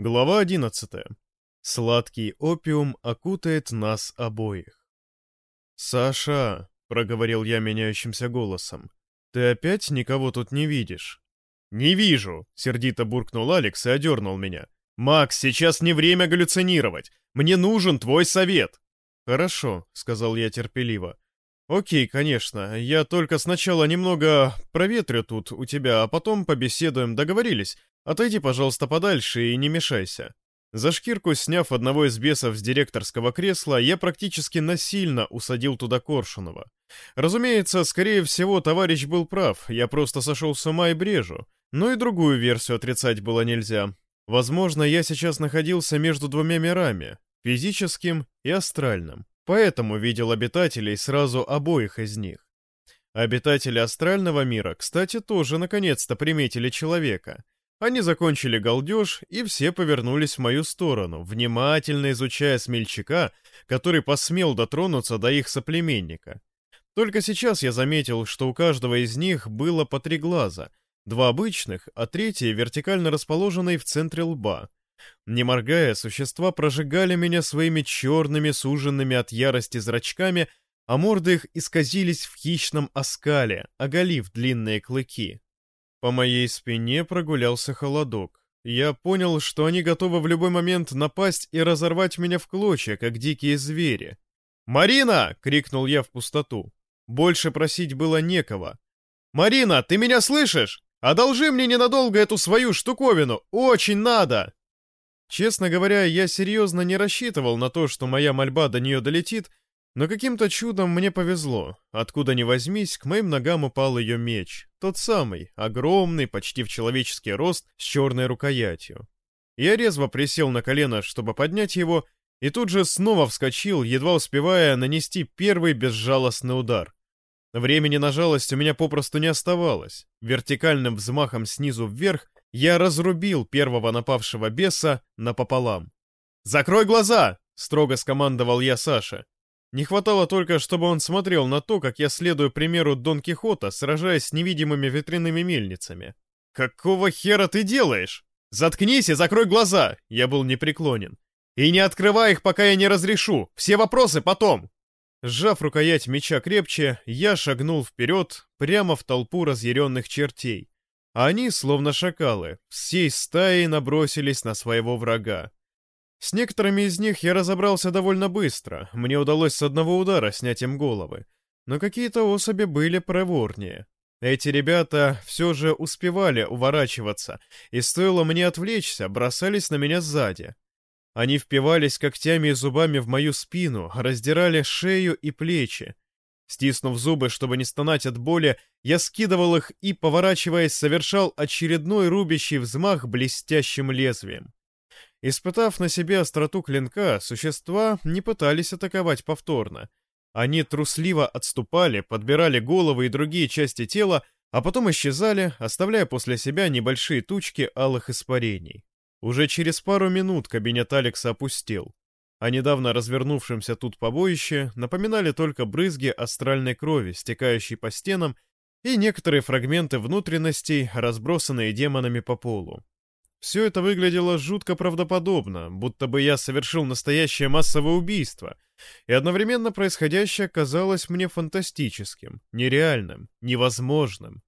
Глава 11. Сладкий опиум окутает нас обоих. «Саша», — проговорил я меняющимся голосом, — «ты опять никого тут не видишь?» «Не вижу», — сердито буркнул Алекс и одернул меня. «Макс, сейчас не время галлюцинировать. Мне нужен твой совет». «Хорошо», — сказал я терпеливо. «Окей, конечно. Я только сначала немного проветрю тут у тебя, а потом побеседуем. Договорились? Отойди, пожалуйста, подальше и не мешайся. За шкирку, сняв одного из бесов с директорского кресла, я практически насильно усадил туда Коршунова. Разумеется, скорее всего, товарищ был прав, я просто сошел с ума и брежу. Но и другую версию отрицать было нельзя. Возможно, я сейчас находился между двумя мирами, физическим и астральным, поэтому видел обитателей сразу обоих из них. Обитатели астрального мира, кстати, тоже наконец-то приметили человека — они закончили галдеж, и все повернулись в мою сторону, внимательно изучая смельчака, который посмел дотронуться до их соплеменника. Только сейчас я заметил, что у каждого из них было по три глаза, два обычных, а третий вертикально расположенный в центре лба. Не моргая, существа прожигали меня своими черными, суженными от ярости зрачками, а морды их исказились в хищном оскале, оголив длинные клыки. По моей спине прогулялся холодок. Я понял, что они готовы в любой момент напасть и разорвать меня в клочья, как дикие звери. «Марина!» — крикнул я в пустоту. Больше просить было некого. «Марина, ты меня слышишь? Одолжи мне ненадолго эту свою штуковину! Очень надо!» Честно говоря, я серьезно не рассчитывал на то, что моя мольба до нее долетит, но каким-то чудом мне повезло. Откуда ни возьмись, к моим ногам упал ее меч. Тот самый, огромный, почти в человеческий рост, с черной рукоятью. Я резво присел на колено, чтобы поднять его, и тут же снова вскочил, едва успевая нанести первый безжалостный удар. Времени на жалость у меня попросту не оставалось. Вертикальным взмахом снизу вверх я разрубил первого напавшего беса напополам. «Закрой глаза!» — строго скомандовал я Саше. Не хватало только, чтобы он смотрел на то, как я следую примеру Дон Кихота, сражаясь с невидимыми ветряными мельницами. «Какого хера ты делаешь? Заткнись и закрой глаза!» Я был непреклонен. «И не открывай их, пока я не разрешу! Все вопросы потом!» Сжав рукоять меча крепче, я шагнул вперед, прямо в толпу разъяренных чертей. Они, словно шакалы, всей стаей набросились на своего врага. С некоторыми из них я разобрался довольно быстро, мне удалось с одного удара снять им головы. Но какие-то особи были проворнее. Эти ребята все же успевали уворачиваться, и стоило мне отвлечься, бросались на меня сзади. Они впивались когтями и зубами в мою спину, раздирали шею и плечи. Стиснув зубы, чтобы не стонать от боли, я скидывал их и, поворачиваясь, совершал очередной рубящий взмах блестящим лезвием. Испытав на себе остроту клинка, существа не пытались атаковать повторно. Они трусливо отступали, подбирали головы и другие части тела, а потом исчезали, оставляя после себя небольшие тучки алых испарений. Уже через пару минут кабинет Алекса опустел. О недавно развернувшемся тут побоище напоминали только брызги астральной крови, стекающей по стенам, и некоторые фрагменты внутренностей, разбросанные демонами по полу. Все это выглядело жутко правдоподобно, будто бы я совершил настоящее массовое убийство, и одновременно происходящее казалось мне фантастическим, нереальным, невозможным.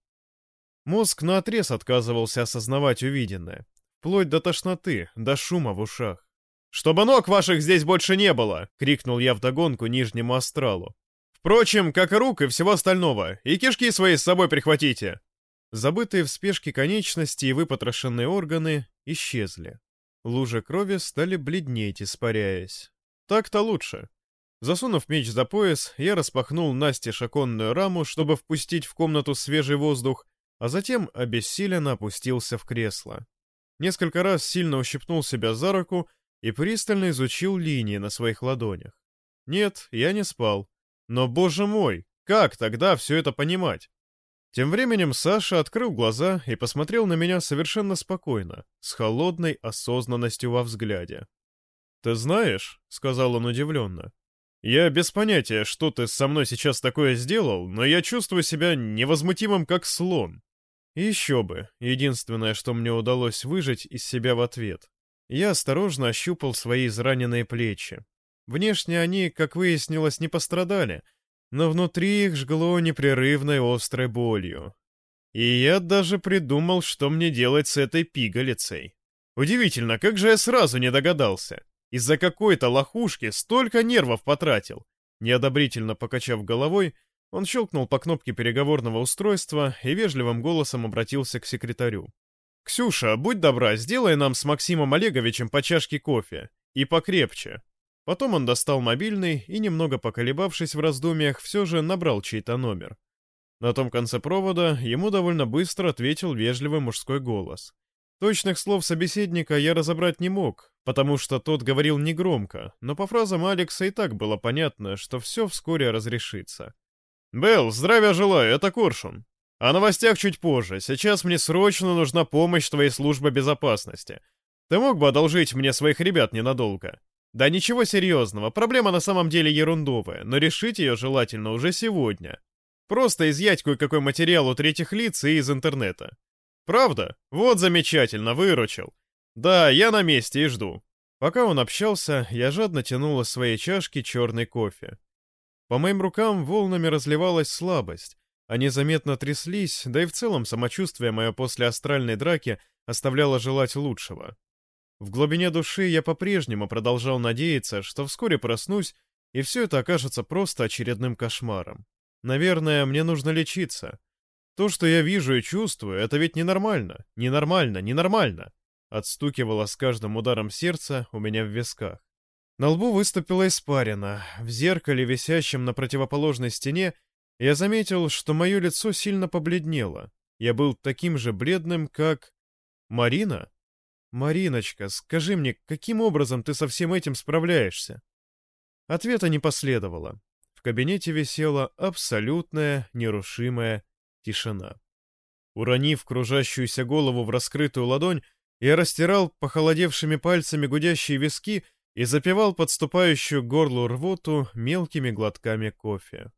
Мозг наотрез отказывался осознавать увиденное, вплоть до тошноты, до шума в ушах. «Чтобы ног ваших здесь больше не было!» — крикнул я вдогонку нижнему астралу. «Впрочем, как и рук и всего остального, и кишки свои с собой прихватите!» Забытые в спешке конечности и выпотрошенные органы исчезли. Лужи крови стали бледнеть, испаряясь. Так-то лучше. Засунув меч за пояс, я распахнул Насте шаконную раму, чтобы впустить в комнату свежий воздух, а затем обессиленно опустился в кресло. Несколько раз сильно ущипнул себя за руку и пристально изучил линии на своих ладонях. Нет, я не спал. Но, боже мой, как тогда все это понимать? Тем временем Саша открыл глаза и посмотрел на меня совершенно спокойно, с холодной осознанностью во взгляде. «Ты знаешь», — сказал он удивленно, — «я без понятия, что ты со мной сейчас такое сделал, но я чувствую себя невозмутимым, как слон». еще бы, единственное, что мне удалось выжить из себя в ответ. Я осторожно ощупал свои израненные плечи. Внешне они, как выяснилось, не пострадали, но внутри их жгло непрерывной острой болью. И я даже придумал, что мне делать с этой пигалицей. Удивительно, как же я сразу не догадался. Из-за какой-то лохушки столько нервов потратил. Неодобрительно покачав головой, он щелкнул по кнопке переговорного устройства и вежливым голосом обратился к секретарю. «Ксюша, будь добра, сделай нам с Максимом Олеговичем по чашке кофе. И покрепче». Потом он достал мобильный и, немного поколебавшись в раздумьях, все же набрал чей-то номер. На том конце провода ему довольно быстро ответил вежливый мужской голос. Точных слов собеседника я разобрать не мог, потому что тот говорил негромко, но по фразам Алекса и так было понятно, что все вскоре разрешится. «Белл, здравия желаю, это Коршун. О новостях чуть позже, сейчас мне срочно нужна помощь твоей службы безопасности. Ты мог бы одолжить мне своих ребят ненадолго?» «Да ничего серьезного, проблема на самом деле ерундовая, но решить ее желательно уже сегодня. Просто изъять кое-какой материал у третьих лиц и из интернета. Правда? Вот замечательно, выручил. Да, я на месте и жду. Пока он общался, я жадно тянул из своей чашки черный кофе. По моим рукам волнами разливалась слабость. Они заметно тряслись, да и в целом самочувствие мое после астральной драки оставляло желать лучшего. В глубине души я по-прежнему продолжал надеяться, что вскоре проснусь, и все это окажется просто очередным кошмаром. Наверное, мне нужно лечиться. То, что я вижу и чувствую, это ведь ненормально, ненормально, ненормально. Отстукивало с каждым ударом сердца у меня в висках. На лбу выступила испарина. В зеркале, висящем на противоположной стене, я заметил, что мое лицо сильно побледнело. Я был таким же бледным, как... Марина? Мариночка, скажи мне, каким образом ты со всем этим справляешься? Ответа не последовало. В кабинете висела абсолютная, нерушимая Тишина. Уронив кружащуюся голову в раскрытую ладонь, я растирал похолодевшими пальцами гудящие виски и запивал подступающую к горлу рвоту мелкими глотками кофе.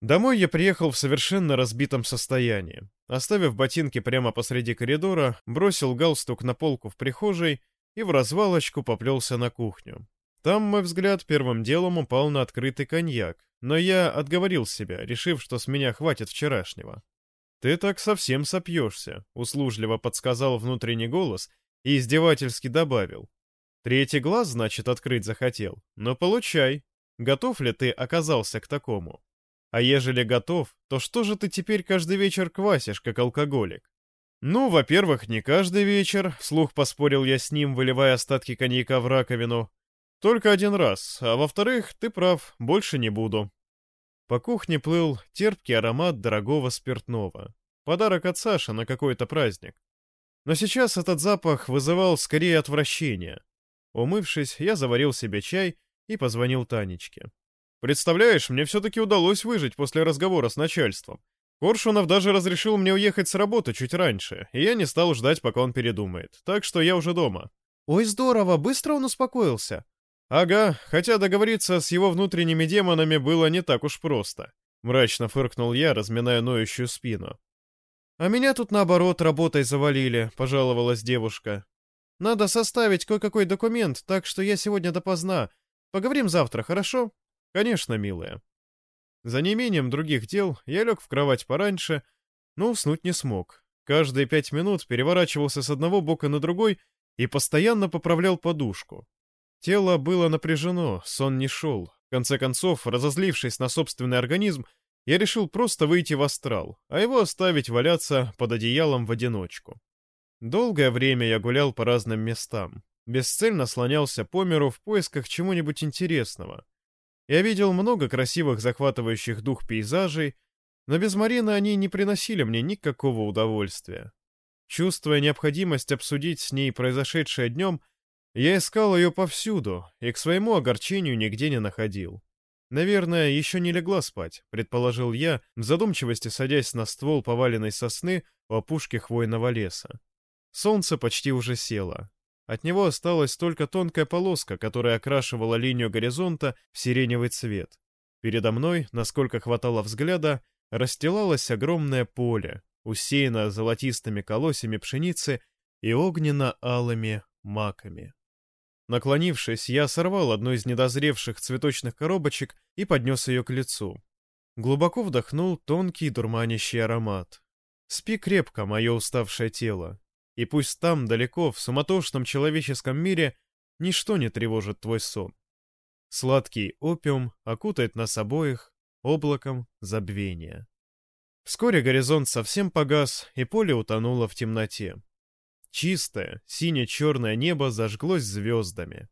Домой я приехал в совершенно разбитом состоянии. Оставив ботинки прямо посреди коридора, бросил галстук на полку в прихожей и в развалочку поплелся на кухню. Там мой взгляд первым делом упал на открытый коньяк, но я отговорил себя, решив, что с меня хватит вчерашнего. «Ты так совсем сопьешься», — услужливо подсказал внутренний голос и издевательски добавил. «Третий глаз, значит, открыть захотел? Но получай. Готов ли ты оказался к такому? А ежели готов, то что же ты теперь каждый вечер квасишь, как алкоголик?» «Ну, во-первых, не каждый вечер», — вслух поспорил я с ним, выливая остатки коньяка в раковину, только один раз, а во-вторых, ты прав, больше не буду. По кухне плыл терпкий аромат дорогого спиртного. Подарок от Саши на какой-то праздник. Но сейчас этот запах вызывал скорее отвращение. Умывшись, я заварил себе чай и позвонил Танечке. «Представляешь, мне все-таки удалось выжить после разговора с начальством. Коршунов даже разрешил мне уехать с работы чуть раньше, и я не стал ждать, пока он передумает, так что я уже дома». «Ой, здорово, быстро он успокоился», «Ага, хотя договориться с его внутренними демонами было не так уж просто», — мрачно фыркнул я, разминая ноющую спину. «А меня тут, наоборот, работой завалили», — пожаловалась девушка. «Надо составить кое-какой документ, так что я сегодня допоздна. Поговорим завтра, хорошо?» «Конечно, милая». За неимением других дел я лег в кровать пораньше, но уснуть не смог. Каждые пять минут переворачивался с одного бока на другой и постоянно поправлял подушку. Тело было напряжено, сон не шел. В конце концов, разозлившись на собственный организм, я решил просто выйти в астрал, а его оставить валяться под одеялом в одиночку. Долгое время я гулял по разным местам, бесцельно слонялся по миру в поисках чего-нибудь интересного. Я видел много красивых захватывающих дух пейзажей, но без Марины они не приносили мне никакого удовольствия. Чувствуя необходимость обсудить с ней произошедшее днем, я искал ее повсюду и к своему огорчению нигде не находил. Наверное, еще не легла спать, предположил я, в задумчивости садясь на ствол поваленной сосны у опушки хвойного леса. Солнце почти уже село. От него осталась только тонкая полоска, которая окрашивала линию горизонта в сиреневый цвет. Передо мной, насколько хватало взгляда, расстилалось огромное поле, усеяна золотистыми колосьями пшеницы и огненно-алыми маками. Наклонившись, я сорвал одну из недозревших цветочных коробочек и поднес ее к лицу. Глубоко вдохнул тонкий дурманящий аромат. Спи крепко, мое уставшее тело, и пусть там, далеко, в суматошном человеческом мире, ничто не тревожит твой сон. Сладкий опиум окутает нас обоих облаком забвения. Вскоре горизонт совсем погас, и поле утонуло в темноте. Чистое, сине-черное небо зажглось звездами.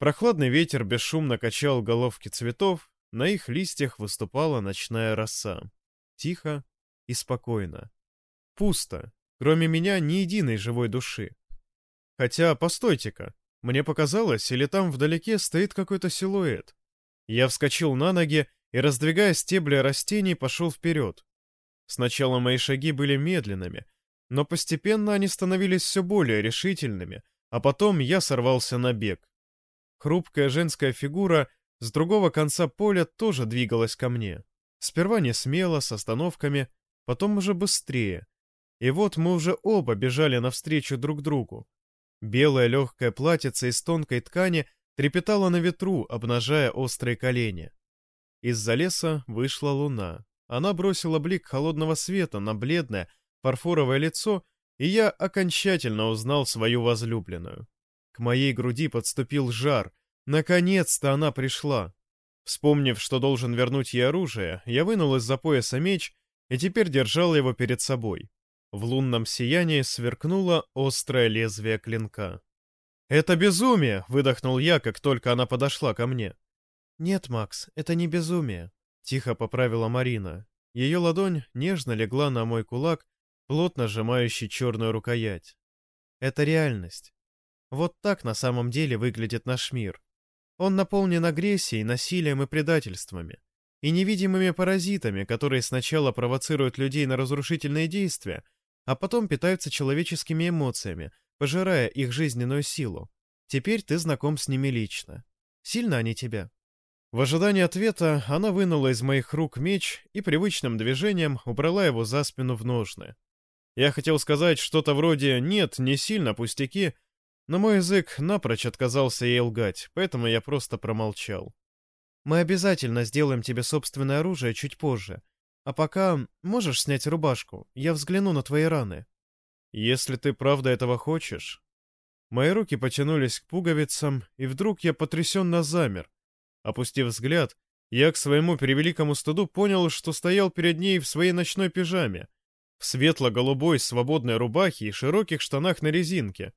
Прохладный ветер бесшумно качал головки цветов, на их листьях выступала ночная роса. Тихо и спокойно. Пусто, кроме меня ни единой живой души. Хотя, постойте-ка, мне показалось, или там вдалеке стоит какой-то силуэт. Я вскочил на ноги и, раздвигая стебли растений, пошел вперед. Сначала мои шаги были медленными, но постепенно они становились все более решительными, а потом я сорвался на бег. Хрупкая женская фигура с другого конца поля тоже двигалась ко мне. Сперва не смело, с остановками, потом уже быстрее. И вот мы уже оба бежали навстречу друг другу. Белое легкое платьице из тонкой ткани трепетало на ветру, обнажая острые колени. Из-за леса вышла луна. Она бросила блик холодного света на бледное, фарфоровое лицо, и я окончательно узнал свою возлюбленную. К моей груди подступил жар. Наконец-то она пришла. Вспомнив, что должен вернуть ей оружие, я вынул из-за пояса меч и теперь держал его перед собой. В лунном сиянии сверкнуло острое лезвие клинка. «Это безумие!» — выдохнул я, как только она подошла ко мне. «Нет, Макс, это не безумие», — тихо поправила Марина. Ее ладонь нежно легла на мой кулак, плотно сжимающий черную рукоять. Это реальность. Вот так на самом деле выглядит наш мир. Он наполнен агрессией, насилием и предательствами. И невидимыми паразитами, которые сначала провоцируют людей на разрушительные действия, а потом питаются человеческими эмоциями, пожирая их жизненную силу. Теперь ты знаком с ними лично. Сильно они тебя? В ожидании ответа она вынула из моих рук меч и привычным движением убрала его за спину в ножны. Я хотел сказать что-то вроде «нет, не сильно, пустяки», но мой язык напрочь отказался ей лгать, поэтому я просто промолчал. «Мы обязательно сделаем тебе собственное оружие чуть позже. А пока можешь снять рубашку, я взгляну на твои раны». «Если ты правда этого хочешь...» Мои руки потянулись к пуговицам, и вдруг я потрясенно замер. Опустив взгляд, я к своему превеликому стыду понял, что стоял перед ней в своей ночной пижаме — в светло-голубой свободной рубахе и широких штанах на резинке.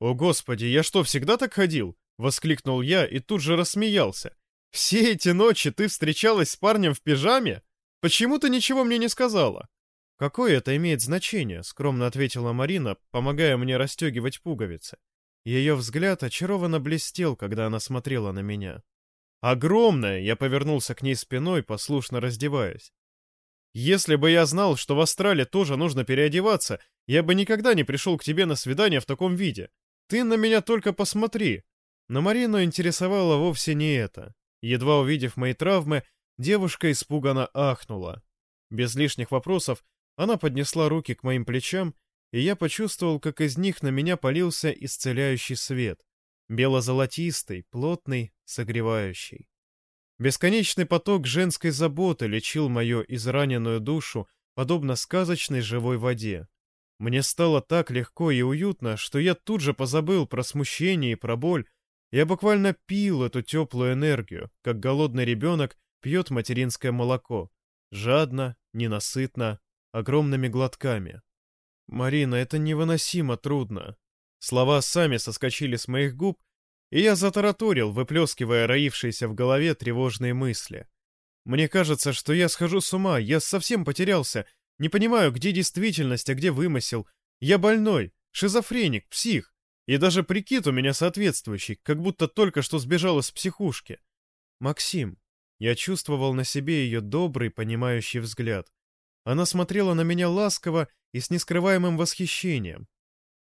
«О, Господи, я что, всегда так ходил?» — воскликнул я и тут же рассмеялся. «Все эти ночи ты встречалась с парнем в пижаме? Почему ты ничего мне не сказала?» «Какое это имеет значение?» — скромно ответила Марина, помогая мне расстегивать пуговицы. Ее взгляд очарованно блестел, когда она смотрела на меня. «Огромная!» — я повернулся к ней спиной, послушно раздеваясь. Если бы я знал, что в Астрале тоже нужно переодеваться, я бы никогда не пришел к тебе на свидание в таком виде. Ты на меня только посмотри. Но Марину интересовало вовсе не это. Едва увидев мои травмы, девушка испуганно ахнула. Без лишних вопросов она поднесла руки к моим плечам, и я почувствовал, как из них на меня полился исцеляющий свет. Бело-золотистый, плотный, согревающий. Бесконечный поток женской заботы лечил мою израненную душу, подобно сказочной живой воде. Мне стало так легко и уютно, что я тут же позабыл про смущение и про боль. Я буквально пил эту теплую энергию, как голодный ребенок пьет материнское молоко. Жадно, ненасытно, огромными глотками. «Марина, это невыносимо трудно». Слова сами соскочили с моих губ, и я затараторил, выплескивая роившиеся в голове тревожные мысли. Мне кажется, что я схожу с ума, я совсем потерялся, не понимаю, где действительность, а где вымысел. Я больной, шизофреник, псих. И даже прикид у меня соответствующий, как будто только что сбежал из психушки. Максим. Я чувствовал на себе ее добрый, понимающий взгляд. Она смотрела на меня ласково и с нескрываемым восхищением.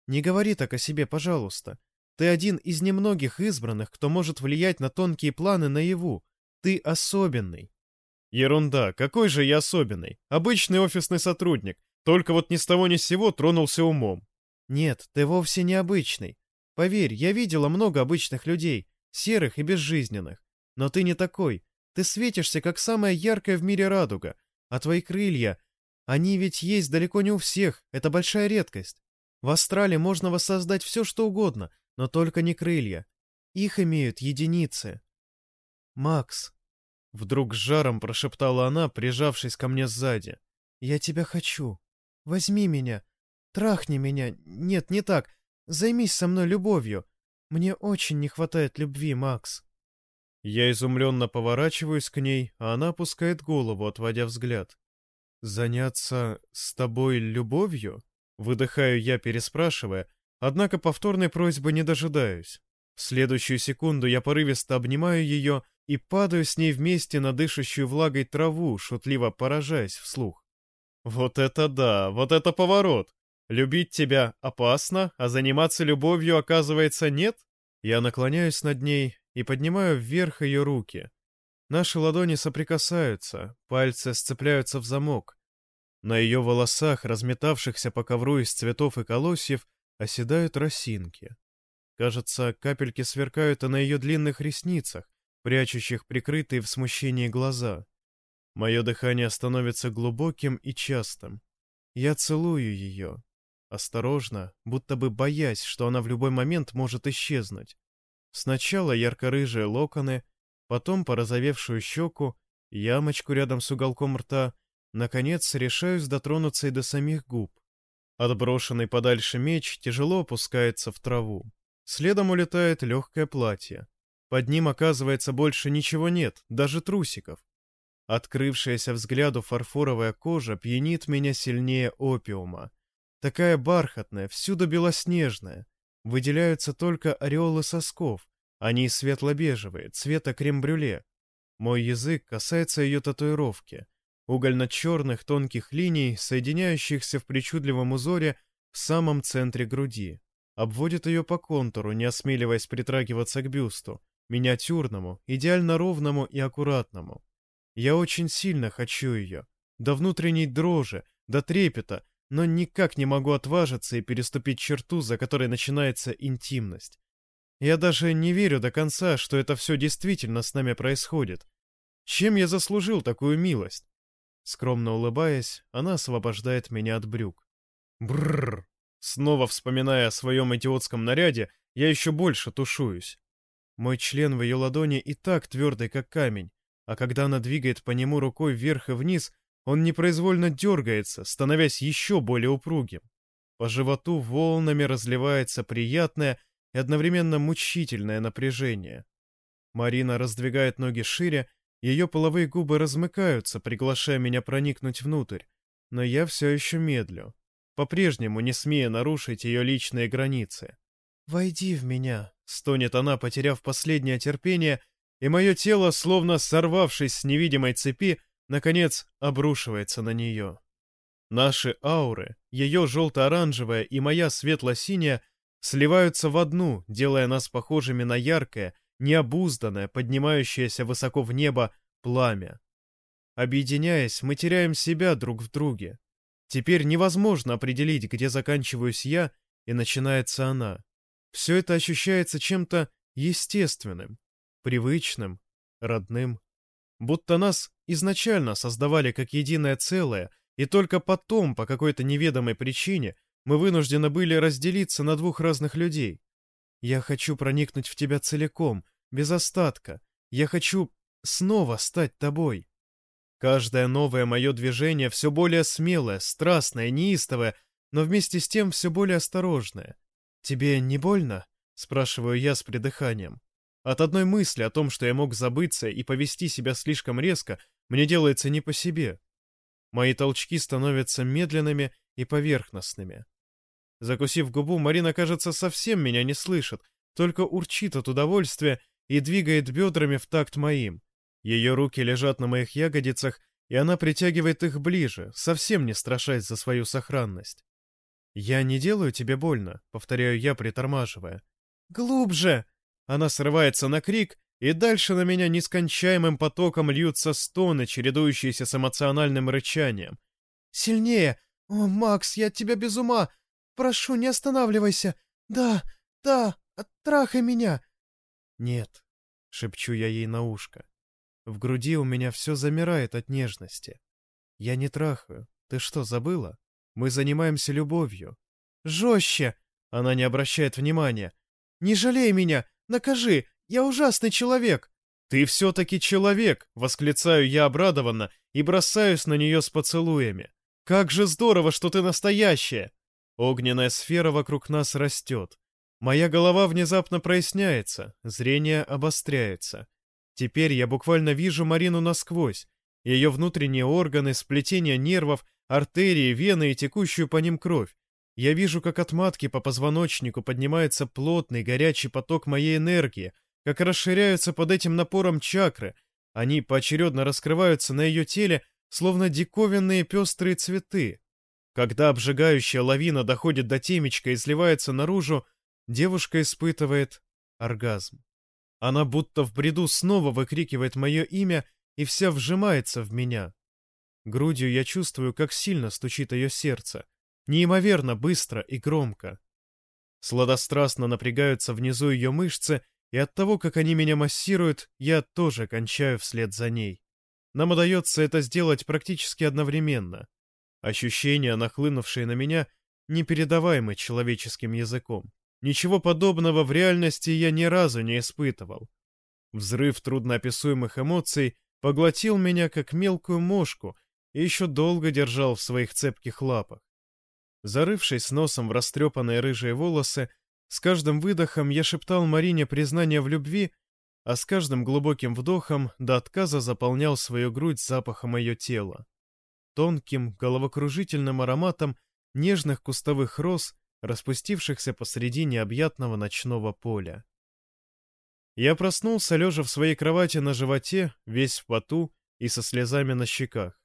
«Не говори так о себе, пожалуйста. Ты один из немногих избранных, кто может влиять на тонкие планы наяву. Ты особенный. Ерунда, какой же я особенный? Обычный офисный сотрудник. Только вот ни с того ни с сего тронулся умом. Нет, ты вовсе не обычный. Поверь, я видела много обычных людей, серых и безжизненных. Но ты не такой. Ты светишься, как самая яркая в мире радуга. А твои крылья, они ведь есть далеко не у всех, это большая редкость. В астрале можно воссоздать все, что угодно, но только не крылья. Их имеют единицы. Макс, вдруг с жаром прошептала она, прижавшись ко мне сзади. Я тебя хочу. Возьми меня. Трахни меня. Нет, не так. Займись со мной любовью. Мне очень не хватает любви, Макс. Я изумленно поворачиваюсь к ней, а она опускает голову, отводя взгляд. «Заняться с тобой любовью?» Выдыхаю я, переспрашивая, однако повторной просьбы не дожидаюсь. В следующую секунду я порывисто обнимаю ее и падаю с ней вместе на дышащую влагой траву, шутливо поражаясь вслух. «Вот это да! Вот это поворот! Любить тебя опасно, а заниматься любовью, оказывается, нет?» Я наклоняюсь над ней и поднимаю вверх ее руки. Наши ладони соприкасаются, пальцы сцепляются в замок. На ее волосах, разметавшихся по ковру из цветов и колосьев, оседают росинки. Кажется, капельки сверкают и на ее длинных ресницах, прячущих прикрытые в смущении глаза. Мое дыхание становится глубоким и частым. Я целую ее. Осторожно, будто бы боясь, что она в любой момент может исчезнуть. Сначала ярко-рыжие локоны, потом порозовевшую щеку, ямочку рядом с уголком рта, наконец решаюсь дотронуться и до самих губ. Отброшенный подальше меч тяжело опускается в траву. Следом улетает легкое платье. Под ним, оказывается, больше ничего нет, даже трусиков. Открывшаяся взгляду фарфоровая кожа пьянит меня сильнее опиума. Такая бархатная, всюду белоснежная, Выделяются только ореолы сосков, они светло-бежевые, цвета крем-брюле. Мой язык касается ее татуировки, угольно-черных тонких линий, соединяющихся в причудливом узоре в самом центре груди. Обводит ее по контуру, не осмеливаясь притрагиваться к бюсту, миниатюрному, идеально ровному и аккуратному. Я очень сильно хочу ее, до внутренней дрожи, до трепета, но никак не могу отважиться и переступить черту, за которой начинается интимность. Я даже не верю до конца, что это все действительно с нами происходит. Чем я заслужил такую милость? Скромно улыбаясь, она освобождает меня от брюк. Бррр. Снова вспоминая о своем идиотском наряде, я еще больше тушуюсь. Мой член в ее ладони и так твердый, как камень, а когда она двигает по нему рукой вверх и вниз, он непроизвольно дергается, становясь еще более упругим. По животу волнами разливается приятное и одновременно мучительное напряжение. Марина раздвигает ноги шире, ее половые губы размыкаются, приглашая меня проникнуть внутрь, но я все еще медлю, по-прежнему не смея нарушить ее личные границы. «Войди в меня», — стонет она, потеряв последнее терпение, и мое тело, словно сорвавшись с невидимой цепи, наконец, обрушивается на нее. Наши ауры, ее желто-оранжевая и моя светло-синяя, сливаются в одну, делая нас похожими на яркое, необузданное, поднимающееся высоко в небо пламя. Объединяясь, мы теряем себя друг в друге. Теперь невозможно определить, где заканчиваюсь я и начинается она. Все это ощущается чем-то естественным, привычным, родным будто нас изначально создавали как единое целое, и только потом, по какой-то неведомой причине, мы вынуждены были разделиться на двух разных людей. Я хочу проникнуть в тебя целиком, без остатка. Я хочу снова стать тобой. Каждое новое мое движение все более смелое, страстное, неистовое, но вместе с тем все более осторожное. «Тебе не больно?» — спрашиваю я с придыханием. От одной мысли о том, что я мог забыться и повести себя слишком резко, мне делается не по себе. Мои толчки становятся медленными и поверхностными. Закусив губу, Марина, кажется, совсем меня не слышит, только урчит от удовольствия и двигает бедрами в такт моим. Ее руки лежат на моих ягодицах, и она притягивает их ближе, совсем не страшась за свою сохранность. «Я не делаю тебе больно», — повторяю я, притормаживая. «Глубже!» Она срывается на крик, и дальше на меня нескончаемым потоком льются стоны, чередующиеся с эмоциональным рычанием. «Сильнее! «О, Макс, я от тебя без ума! Прошу, не останавливайся! Да, да, оттрахай меня!» «Нет», — шепчу я ей на ушко. В груди у меня все замирает от нежности. «Я не трахаю. Ты что, забыла? Мы занимаемся любовью». «Жестче!» — она не обращает внимания. «Не жалей меня! Накажи! Я ужасный человек!» «Ты все-таки человек!» — восклицаю я обрадованно и бросаюсь на нее с поцелуями. «Как же здорово, что ты настоящая!» Огненная сфера вокруг нас растет. Моя голова внезапно проясняется, зрение обостряется. Теперь я буквально вижу Марину насквозь. Ее внутренние органы, сплетение нервов, артерии, вены и текущую по ним кровь. Я вижу, как от матки по позвоночнику поднимается плотный горячий поток моей энергии, как расширяются под этим напором чакры. Они поочередно раскрываются на ее теле, словно диковинные пестрые цветы. Когда обжигающая лавина доходит до темечка и сливается наружу, девушка испытывает оргазм. Она будто в бреду снова выкрикивает мое имя и вся вжимается в меня. Грудью я чувствую, как сильно стучит ее сердце. Неимоверно быстро и громко. Сладострастно напрягаются внизу ее мышцы, и от того, как они меня массируют, я тоже кончаю вслед за ней. Нам удается это сделать практически одновременно. Ощущения, нахлынувшие на меня, непередаваемы человеческим языком. Ничего подобного в реальности я ни разу не испытывал. Взрыв трудноописуемых эмоций поглотил меня, как мелкую мошку, и еще долго держал в своих цепких лапах. Зарывшись носом в растрепанные рыжие волосы, с каждым выдохом я шептал Марине признание в любви, а с каждым глубоким вдохом до отказа заполнял свою грудь запахом ее тела. Тонким, головокружительным ароматом нежных кустовых роз распустившихся посреди необъятного ночного поля. Я проснулся, лежа в своей кровати на животе, весь в поту и со слезами на щеках.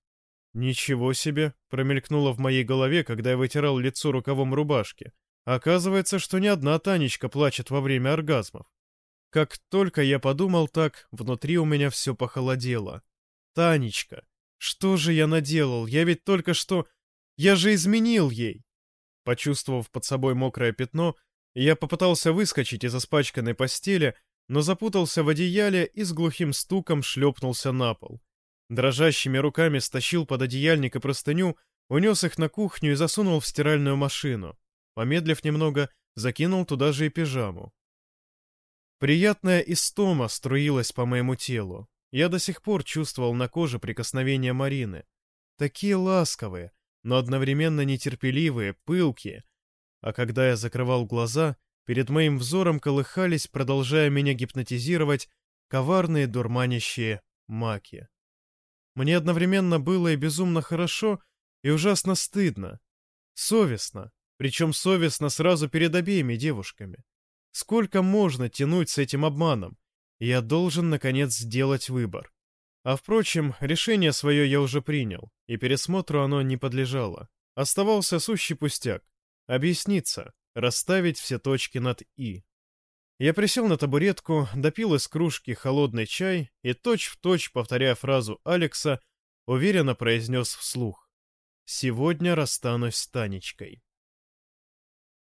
«Ничего себе!» — промелькнуло в моей голове, когда я вытирал лицо рукавом рубашки. Оказывается, что ни одна Танечка плачет во время оргазмов. Как только я подумал так, внутри у меня все похолодело. Танечка! Что же я наделал? Я ведь только что... Я же изменил ей! Почувствовав под собой мокрое пятно, я попытался выскочить из испачканной постели, но запутался в одеяле и с глухим стуком шлепнулся на пол. Дрожащими руками стащил под одеяльник и простыню, унес их на кухню и засунул в стиральную машину. Помедлив немного, закинул туда же и пижаму. Приятная истома струилась по моему телу. Я до сих пор чувствовал на коже прикосновения Марины. Такие ласковые, но одновременно нетерпеливые, пылкие. А когда я закрывал глаза, перед моим взором колыхались, продолжая меня гипнотизировать, коварные дурманящие маки. Мне одновременно было и безумно хорошо, и ужасно стыдно. Совестно, причем совестно сразу перед обеими девушками. Сколько можно тянуть с этим обманом? Я должен, наконец, сделать выбор. А впрочем, решение свое я уже принял, и пересмотру оно не подлежало. Оставался сущий пустяк. Объясниться, расставить все точки над «и». Я присел на табуретку, допил из кружки холодный чай и, точь-в-точь, точь, повторяя фразу Алекса, уверенно произнес вслух. «Сегодня расстанусь с Танечкой».